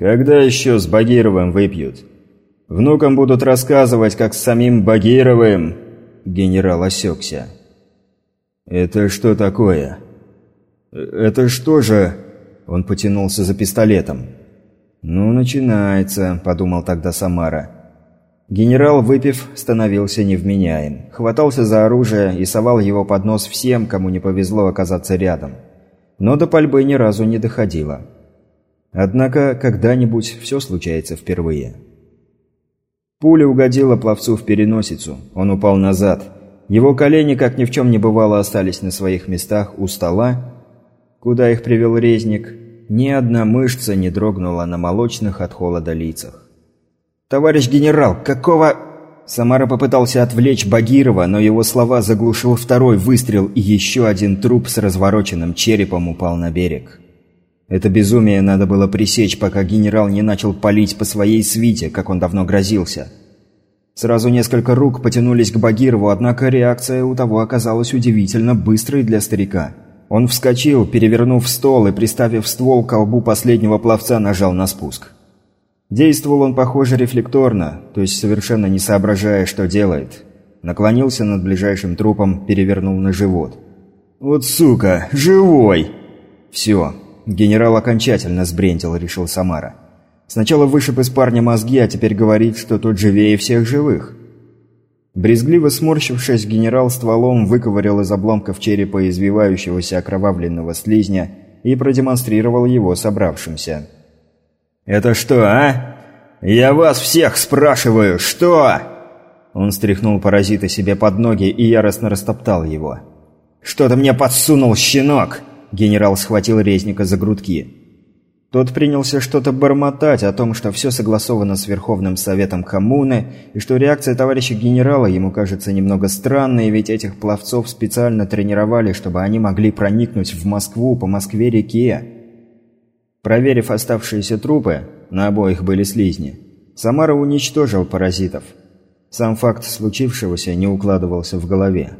Когда еще с Багировым выпьют? Внукам будут рассказывать, как с самим Багировым...» Генерал осекся. «Это что такое?» «Это что же...» Он потянулся за пистолетом. «Ну, начинается», — подумал тогда Самара. Генерал, выпив, становился невменяем. Хватался за оружие и совал его под нос всем, кому не повезло оказаться рядом. Но до пальбы ни разу не доходило. Однако когда-нибудь все случается впервые. Пуля угодила пловцу в переносицу. Он упал назад. Его колени, как ни в чем не бывало, остались на своих местах у стола, куда их привел резник. Ни одна мышца не дрогнула на молочных от холода лицах. «Товарищ генерал, какого...» Самара попытался отвлечь Багирова, но его слова заглушил второй выстрел, и еще один труп с развороченным черепом упал на берег. Это безумие надо было пресечь, пока генерал не начал палить по своей свите, как он давно грозился. Сразу несколько рук потянулись к Багирову, однако реакция у того оказалась удивительно быстрой для старика. Он вскочил, перевернув стол и, приставив ствол к колбу последнего пловца, нажал на спуск. Действовал он, похоже, рефлекторно, то есть совершенно не соображая, что делает. Наклонился над ближайшим трупом, перевернул на живот. «Вот сука! Живой!» «Все. Генерал окончательно сбрендил», — решил Самара. «Сначала вышиб из парня мозги, а теперь говорит, что тот живее всех живых». Брезгливо сморщившись, генерал стволом выковырял из обломков черепа извивающегося окровавленного слизня и продемонстрировал его собравшимся. «Это что, а? Я вас всех спрашиваю, что?» Он стряхнул паразита себе под ноги и яростно растоптал его. «Что ты мне подсунул, щенок?» Генерал схватил Резника за грудки. Тот принялся что-то бормотать о том, что все согласовано с Верховным Советом Коммуны, и что реакция товарища генерала ему кажется немного странной, ведь этих пловцов специально тренировали, чтобы они могли проникнуть в Москву по Москве-реке. Проверив оставшиеся трупы, на обоих были слизни, Самара уничтожил паразитов. Сам факт случившегося не укладывался в голове.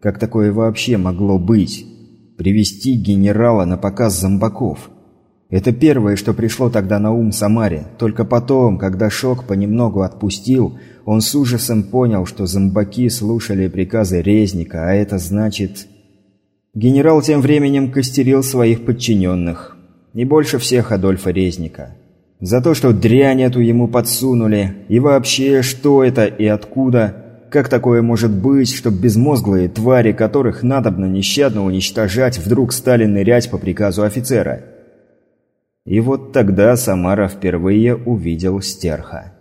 Как такое вообще могло быть? Привести генерала на показ зомбаков. Это первое, что пришло тогда на ум Самаре. Только потом, когда шок понемногу отпустил, он с ужасом понял, что зомбаки слушали приказы Резника, а это значит... Генерал тем временем костерил своих подчиненных. Не больше всех Адольфа Резника. За то, что дрянь эту ему подсунули, и вообще, что это и откуда, как такое может быть, чтоб безмозглые твари, которых надобно нещадно уничтожать, вдруг стали нырять по приказу офицера. И вот тогда Самара впервые увидел стерха.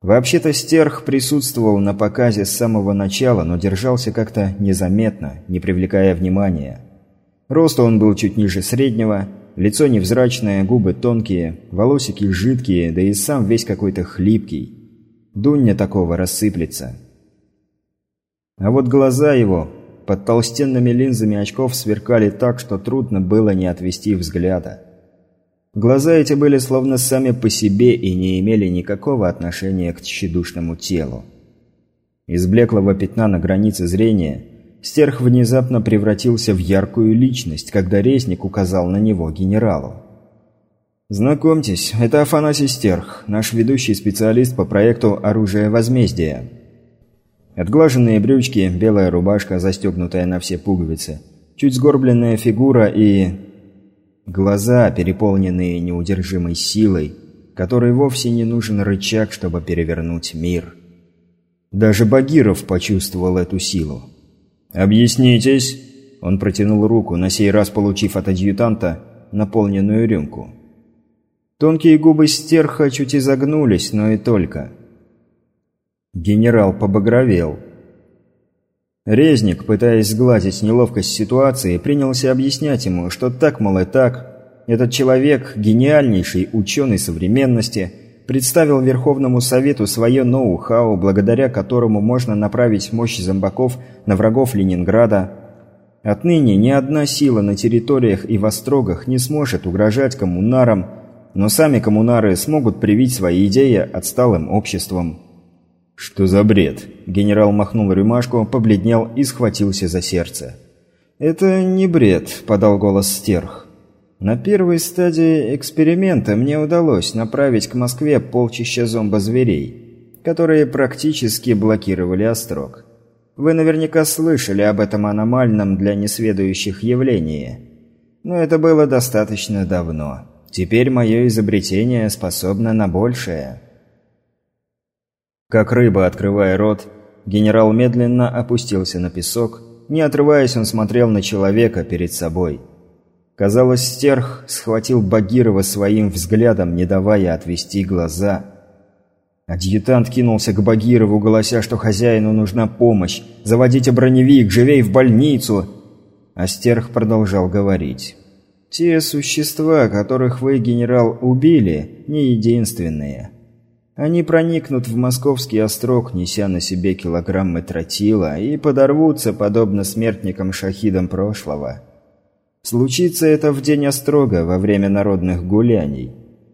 Вообще-то стерх присутствовал на показе с самого начала, но держался как-то незаметно, не привлекая внимания. Роста он был чуть ниже среднего, Лицо невзрачное, губы тонкие, волосики жидкие, да и сам весь какой-то хлипкий. Дунья такого рассыплется. А вот глаза его под толстенными линзами очков сверкали так, что трудно было не отвести взгляда. Глаза эти были словно сами по себе и не имели никакого отношения к тщедушному телу. Из блеклого пятна на границе зрения – Стерх внезапно превратился в яркую личность, когда Резник указал на него генералу. «Знакомьтесь, это Афанасий Стерх, наш ведущий специалист по проекту «Оружие возмездия». Отглаженные брючки, белая рубашка, застегнутая на все пуговицы, чуть сгорбленная фигура и... Глаза, переполненные неудержимой силой, которой вовсе не нужен рычаг, чтобы перевернуть мир. Даже Багиров почувствовал эту силу. «Объяснитесь!» Он протянул руку, на сей раз получив от адъютанта наполненную рюмку. Тонкие губы стерха чуть изогнулись, но и только. Генерал побагровел. Резник, пытаясь сгладить неловкость ситуации, принялся объяснять ему, что так, мол, и так. Этот человек, гениальнейший ученый современности – представил Верховному Совету свое ноу-хау, благодаря которому можно направить мощь зомбаков на врагов Ленинграда. Отныне ни одна сила на территориях и в острогах не сможет угрожать коммунарам, но сами коммунары смогут привить свои идеи отсталым обществом. «Что за бред?» Генерал махнул рюмашку, побледнел и схватился за сердце. «Это не бред», — подал голос стерх. На первой стадии эксперимента мне удалось направить к Москве полчища зомбозверей, которые практически блокировали острог. Вы наверняка слышали об этом аномальном для несведущих явлении. Но это было достаточно давно. Теперь мое изобретение способно на большее. Как рыба, открывая рот, генерал медленно опустился на песок. Не отрываясь, он смотрел на человека перед собой. Казалось, стерх схватил Багирова своим взглядом, не давая отвести глаза. Адъютант кинулся к Багирову, голося, что хозяину нужна помощь. «Заводите броневик, живей в больницу!» А стерх продолжал говорить. «Те существа, которых вы, генерал, убили, не единственные. Они проникнут в московский острог, неся на себе килограммы тротила, и подорвутся, подобно смертникам-шахидам прошлого». Случится это в день острога, во время народных гуляний.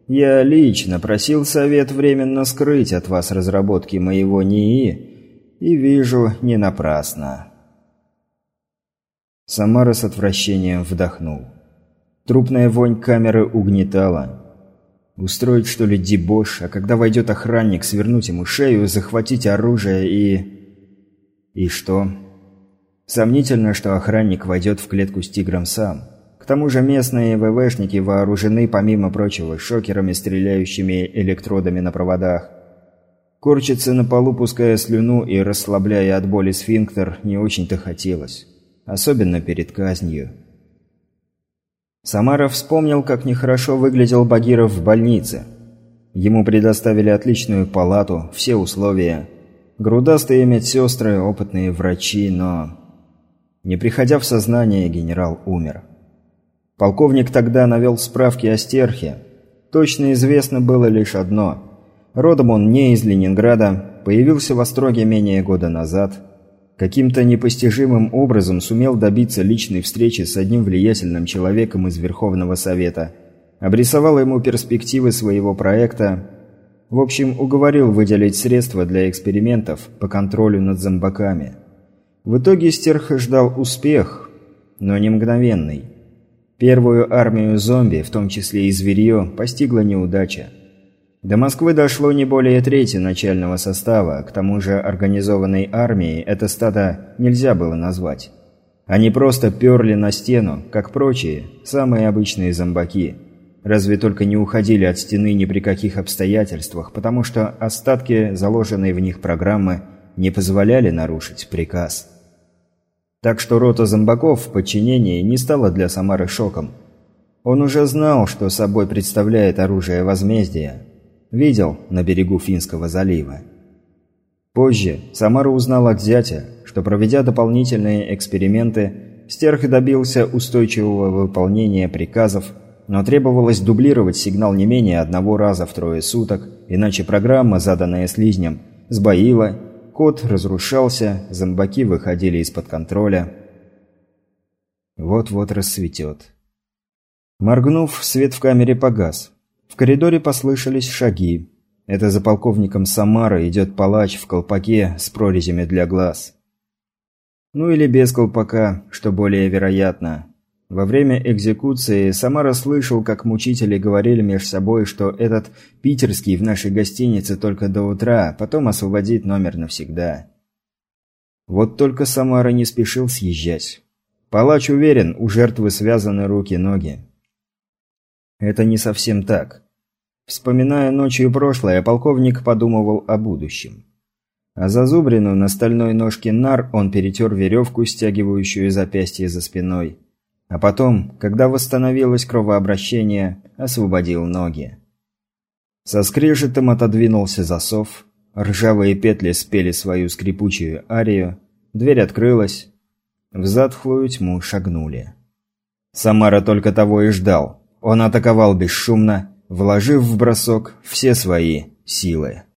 Я лично просил совет временно скрыть от вас разработки моего НИИ, и вижу, не напрасно. Самара с отвращением вдохнул. Трупная вонь камеры угнетала. Устроить, что ли, дебош, а когда войдет охранник, свернуть ему шею, захватить оружие и... И что? Сомнительно, что охранник войдет в клетку с тигром сам. К тому же местные ВВшники вооружены, помимо прочего, шокерами, стреляющими электродами на проводах. Корчиться на полу, пуская слюну и расслабляя от боли сфинктер, не очень-то хотелось. Особенно перед казнью. Самаров вспомнил, как нехорошо выглядел Багиров в больнице. Ему предоставили отличную палату, все условия. Грудастые медсестры, опытные врачи, но... Не приходя в сознание, генерал умер. Полковник тогда навел справки о стерхе. Точно известно было лишь одно. Родом он не из Ленинграда, появился в Остроге менее года назад. Каким-то непостижимым образом сумел добиться личной встречи с одним влиятельным человеком из Верховного Совета. Обрисовал ему перспективы своего проекта. В общем, уговорил выделить средства для экспериментов по контролю над зомбаками. В итоге Стерх ждал успех, но не мгновенный. Первую армию зомби, в том числе и зверье, постигла неудача. До Москвы дошло не более трети начального состава, к тому же организованной армией это стадо нельзя было назвать. Они просто перли на стену, как прочие, самые обычные зомбаки. Разве только не уходили от стены ни при каких обстоятельствах, потому что остатки заложенной в них программы не позволяли нарушить приказ. Так что рота зомбаков в подчинении не стала для Самары шоком. Он уже знал, что собой представляет оружие возмездия. Видел на берегу Финского залива. Позже Самара узнал от зятя, что проведя дополнительные эксперименты, Стерх добился устойчивого выполнения приказов, но требовалось дублировать сигнал не менее одного раза в трое суток, иначе программа, заданная слизнем, сбоила Код разрушался, зомбаки выходили из-под контроля. Вот-вот рассветет. Моргнув, свет в камере погас. В коридоре послышались шаги. Это за полковником Самара идет палач в колпаке с прорезями для глаз. Ну или без колпака, что более вероятно. Во время экзекуции Самара слышал, как мучители говорили между собой, что этот питерский в нашей гостинице только до утра, потом освободит номер навсегда. Вот только Самара не спешил съезжать. Палач уверен, у жертвы связаны руки-ноги. Это не совсем так. Вспоминая ночью прошлое, полковник подумывал о будущем. А зазубрину на стальной ножке нар он перетер веревку, стягивающую запястье за спиной а потом, когда восстановилось кровообращение, освободил ноги. Со скрежетом отодвинулся засов, ржавые петли спели свою скрипучую арию, дверь открылась, в затхлую тьму шагнули. Самара только того и ждал. Он атаковал бесшумно, вложив в бросок все свои силы.